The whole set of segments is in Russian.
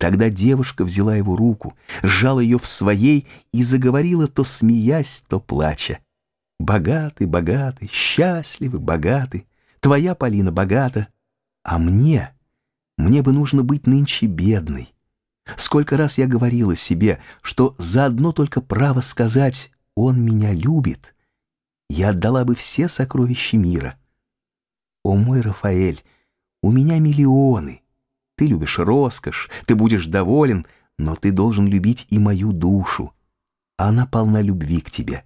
тогда девушка взяла его руку, сжала ее в своей и заговорила то смеясь, то плача. «Богатый, богатый, счастливый, богатый, твоя Полина богата, а мне, мне бы нужно быть нынче бедной. Сколько раз я говорила себе, что за одно только право сказать «он меня любит», я отдала бы все сокровища мира. О мой Рафаэль, у меня миллионы. Ты любишь роскошь, ты будешь доволен, но ты должен любить и мою душу. Она полна любви к тебе.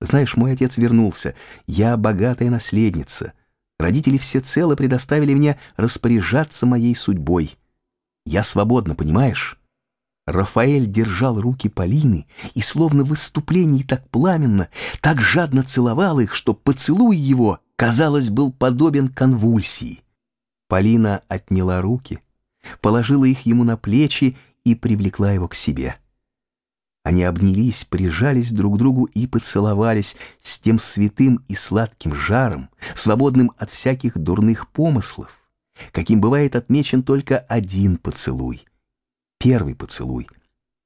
Знаешь, мой отец вернулся. Я богатая наследница. Родители всецело предоставили мне распоряжаться моей судьбой. Я свободна, понимаешь? Рафаэль держал руки Полины и, словно в выступлении так пламенно, так жадно целовал их, что поцелуй его, казалось, был подобен конвульсии. Полина отняла руки, положила их ему на плечи и привлекла его к себе. Они обнялись, прижались друг к другу и поцеловались с тем святым и сладким жаром, свободным от всяких дурных помыслов, каким бывает отмечен только один поцелуй. Первый поцелуй,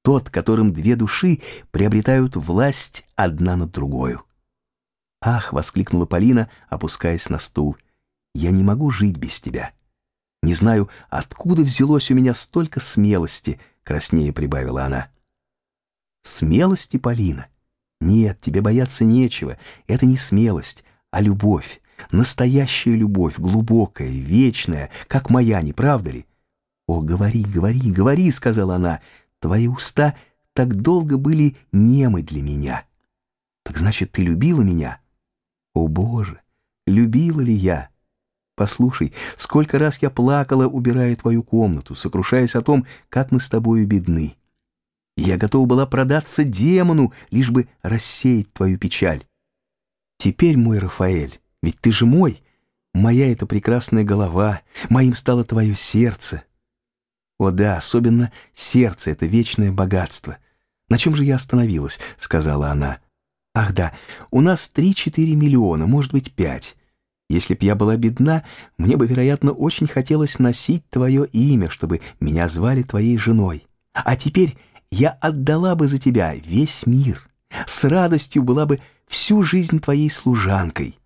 тот, которым две души приобретают власть одна над другою. «Ах!» — воскликнула Полина, опускаясь на стул. «Я не могу жить без тебя. Не знаю, откуда взялось у меня столько смелости», — краснее прибавила она. Смелости, Полина? Нет, тебе бояться нечего. Это не смелость, а любовь. Настоящая любовь, глубокая, вечная, как моя, не правда ли? «О, говори, говори, говори», — сказала она, — «твои уста так долго были немы для меня». «Так значит, ты любила меня?» «О, Боже, любила ли я?» «Послушай, сколько раз я плакала, убирая твою комнату, сокрушаясь о том, как мы с тобою бедны. Я готова была продаться демону, лишь бы рассеять твою печаль. Теперь, мой Рафаэль, ведь ты же мой, моя эта прекрасная голова, моим стало твое сердце. О да, особенно сердце — это вечное богатство. На чем же я остановилась, — сказала она. Ах да, у нас три-четыре миллиона, может быть, пять. Если б я была бедна, мне бы, вероятно, очень хотелось носить твое имя, чтобы меня звали твоей женой. А теперь я отдала бы за тебя весь мир, с радостью была бы всю жизнь твоей служанкой.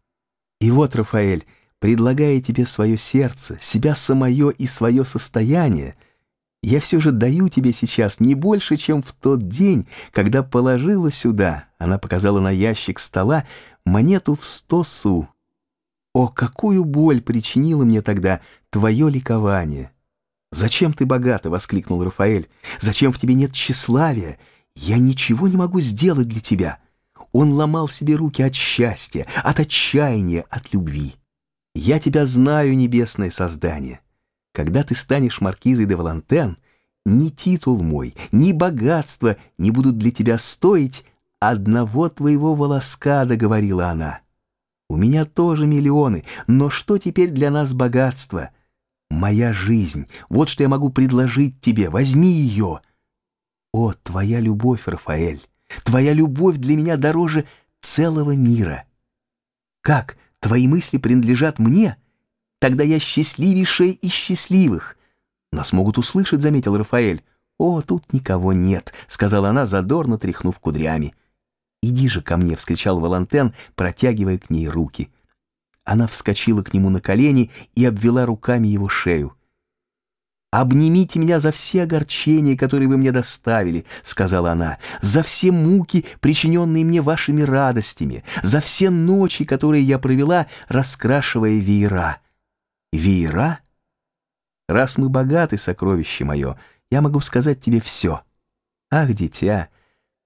И вот, Рафаэль, предлагая тебе свое сердце, себя самое и свое состояние, я все же даю тебе сейчас не больше, чем в тот день, когда положила сюда, она показала на ящик стола, монету в сто су. О, какую боль причинило мне тогда твое ликование! «Зачем ты богата?» — воскликнул Рафаэль. «Зачем в тебе нет тщеславия? Я ничего не могу сделать для тебя». Он ломал себе руки от счастья, от отчаяния, от любви. «Я тебя знаю, небесное создание. Когда ты станешь маркизой де Валантен, ни титул мой, ни богатство не будут для тебя стоить одного твоего волоска», — договорила она. «У меня тоже миллионы, но что теперь для нас богатство?» Моя жизнь, вот что я могу предложить тебе, возьми ее. О, твоя любовь, Рафаэль, твоя любовь для меня дороже целого мира. Как, твои мысли принадлежат мне? Тогда я счастливейшая из счастливых. Нас могут услышать, заметил Рафаэль. «О, тут никого нет», — сказала она, задорно тряхнув кудрями. «Иди же ко мне», — вскричал Валантен, протягивая к ней руки. Она вскочила к нему на колени и обвела руками его шею. «Обнимите меня за все огорчения, которые вы мне доставили», — сказала она, «за все муки, причиненные мне вашими радостями, за все ночи, которые я провела, раскрашивая веера». «Веера? Раз мы богаты, сокровище мое, я могу сказать тебе все. Ах, дитя,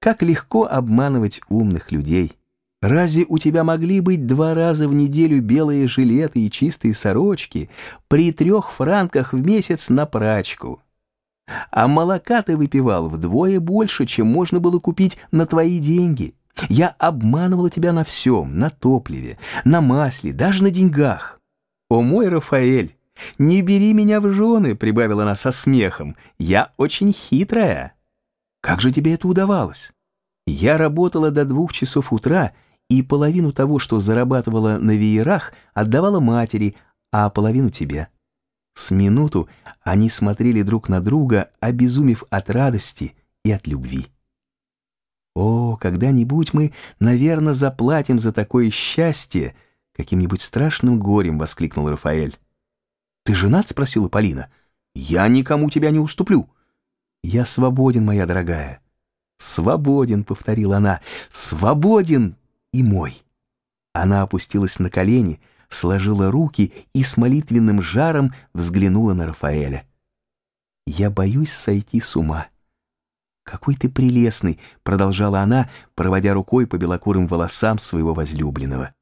как легко обманывать умных людей». Разве у тебя могли быть два раза в неделю белые жилеты и чистые сорочки при трех франках в месяц на прачку? А молока ты выпивал вдвое больше, чем можно было купить на твои деньги. Я обманывала тебя на всем, на топливе, на масле, даже на деньгах. О мой Рафаэль, не бери меня в жены, прибавила она со смехом. Я очень хитрая. Как же тебе это удавалось? Я работала до двух часов утра и половину того, что зарабатывала на веерах, отдавала матери, а половину тебе. С минуту они смотрели друг на друга, обезумев от радости и от любви. О, когда-нибудь мы, наверное, заплатим за такое счастье каким-нибудь страшным горем, воскликнул Рафаэль. Ты женат? спросила Полина. Я никому тебя не уступлю. Я свободен, моя дорогая. Свободен, повторила она. Свободен и мой. Она опустилась на колени, сложила руки и с молитвенным жаром взглянула на Рафаэля. Я боюсь сойти с ума. «Какой ты прелестный!» — продолжала она, проводя рукой по белокурым волосам своего возлюбленного.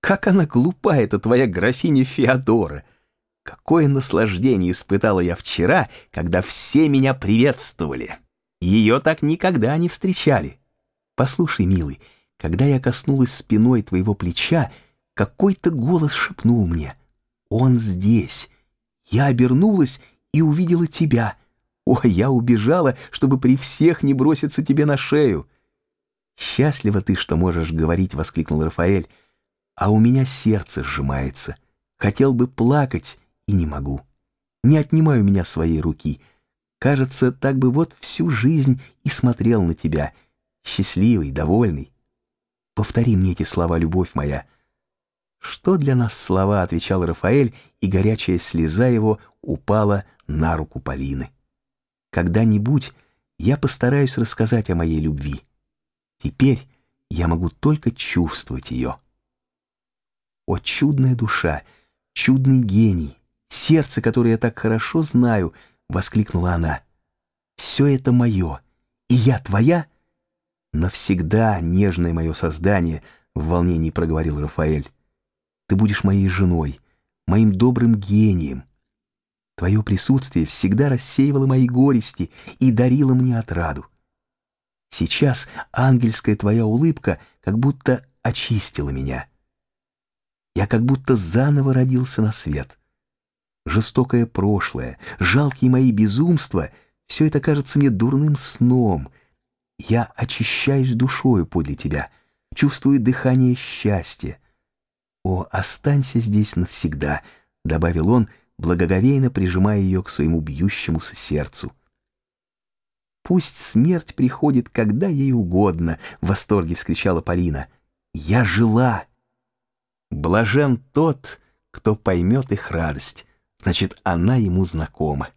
«Как она глупа, эта твоя графиня Феодора! Какое наслаждение испытала я вчера, когда все меня приветствовали! Ее так никогда не встречали! Послушай, милый, когда я коснулась спиной твоего плеча, какой-то голос шепнул мне «Он здесь!» Я обернулась и увидела тебя — о, я убежала, чтобы при всех не броситься тебе на шею. Счастлива ты, что можешь говорить, воскликнул Рафаэль. А у меня сердце сжимается. Хотел бы плакать и не могу. Не отнимай у меня своей руки. Кажется, так бы вот всю жизнь и смотрел на тебя, счастливый, довольный. Повтори мне эти слова, любовь моя. Что для нас слова, отвечал Рафаэль, и горячая слеза его упала на руку Полины. Когда-нибудь я постараюсь рассказать о моей любви. Теперь я могу только чувствовать ее. О, чудная душа, чудный гений, сердце, которое я так хорошо знаю, — воскликнула она. Все это мое, и я твоя? Навсегда, нежное мое создание, — в волнении проговорил Рафаэль. Ты будешь моей женой, моим добрым гением — Твое присутствие всегда рассеивало мои горести и дарило мне отраду. Сейчас ангельская твоя улыбка как будто очистила меня. Я как будто заново родился на свет. Жестокое прошлое, жалкие мои безумства — все это кажется мне дурным сном. Я очищаюсь душою подле тебя, чувствую дыхание счастья. О, останься здесь навсегда, — добавил он, — благоговейно прижимая ее к своему бьющемуся сердцу. «Пусть смерть приходит, когда ей угодно!» — в восторге вскричала Полина. «Я жила!» «Блажен тот, кто поймет их радость, значит, она ему знакома».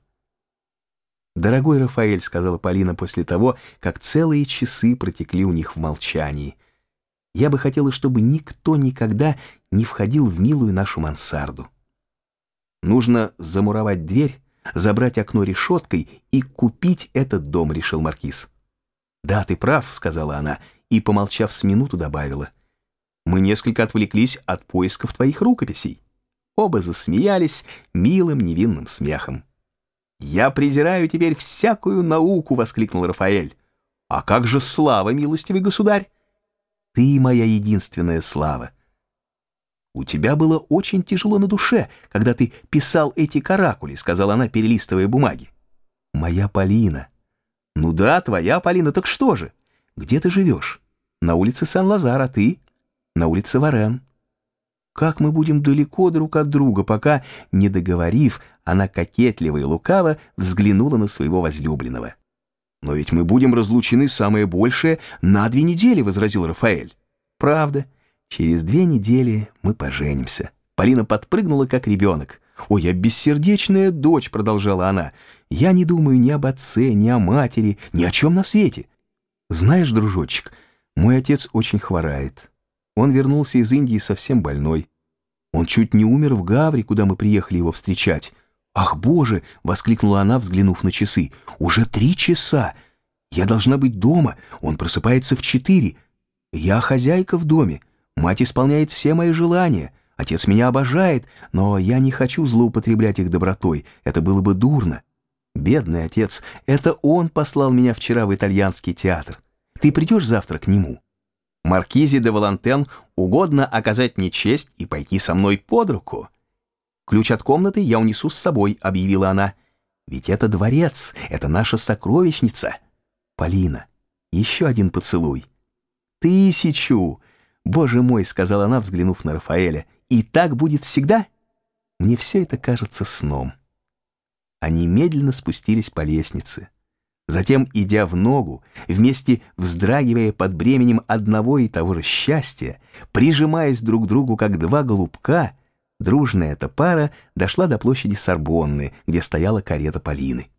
«Дорогой Рафаэль», — сказала Полина после того, как целые часы протекли у них в молчании, «я бы хотела, чтобы никто никогда не входил в милую нашу мансарду. Нужно замуровать дверь, забрать окно решеткой и купить этот дом, решил Маркиз. «Да, ты прав», — сказала она, и, помолчав с минуту, добавила. «Мы несколько отвлеклись от поисков твоих рукописей». Оба засмеялись милым невинным смехом. «Я презираю теперь всякую науку!» — воскликнул Рафаэль. «А как же слава, милостивый государь?» «Ты моя единственная слава. «У тебя было очень тяжело на душе, когда ты писал эти каракули», — сказала она, перелистывая бумаги. «Моя Полина». «Ну да, твоя Полина, так что же? Где ты живешь? На улице Сан-Лазар, а ты?» «На улице Варен». «Как мы будем далеко друг от друга, пока, не договорив, она кокетливо и лукаво взглянула на своего возлюбленного». «Но ведь мы будем разлучены самое большее на две недели», — возразил Рафаэль. «Правда». Через две недели мы поженимся. Полина подпрыгнула, как ребенок. «Ой, я бессердечная дочь», — продолжала она. «Я не думаю ни об отце, ни о матери, ни о чем на свете. Знаешь, дружочек, мой отец очень хворает. Он вернулся из Индии совсем больной. Он чуть не умер в Гавре, куда мы приехали его встречать. «Ах, Боже!» — воскликнула она, взглянув на часы. «Уже три часа! Я должна быть дома, он просыпается в четыре. Я хозяйка в доме. Мать исполняет все мои желания. Отец меня обожает, но я не хочу злоупотреблять их добротой. Это было бы дурно. Бедный отец, это он послал меня вчера в итальянский театр. Ты придешь завтра к нему? Маркизе де Валантен угодно оказать мне честь и пойти со мной под руку. Ключ от комнаты я унесу с собой, объявила она. Ведь это дворец, это наша сокровищница. Полина, еще один поцелуй. Тысячу! «Боже мой», — сказала она, взглянув на Рафаэля, — «и так будет всегда?» Мне все это кажется сном. Они медленно спустились по лестнице. Затем, идя в ногу, вместе вздрагивая под бременем одного и того же счастья, прижимаясь друг к другу, как два голубка, дружная эта пара дошла до площади Сорбонны, где стояла карета Полины.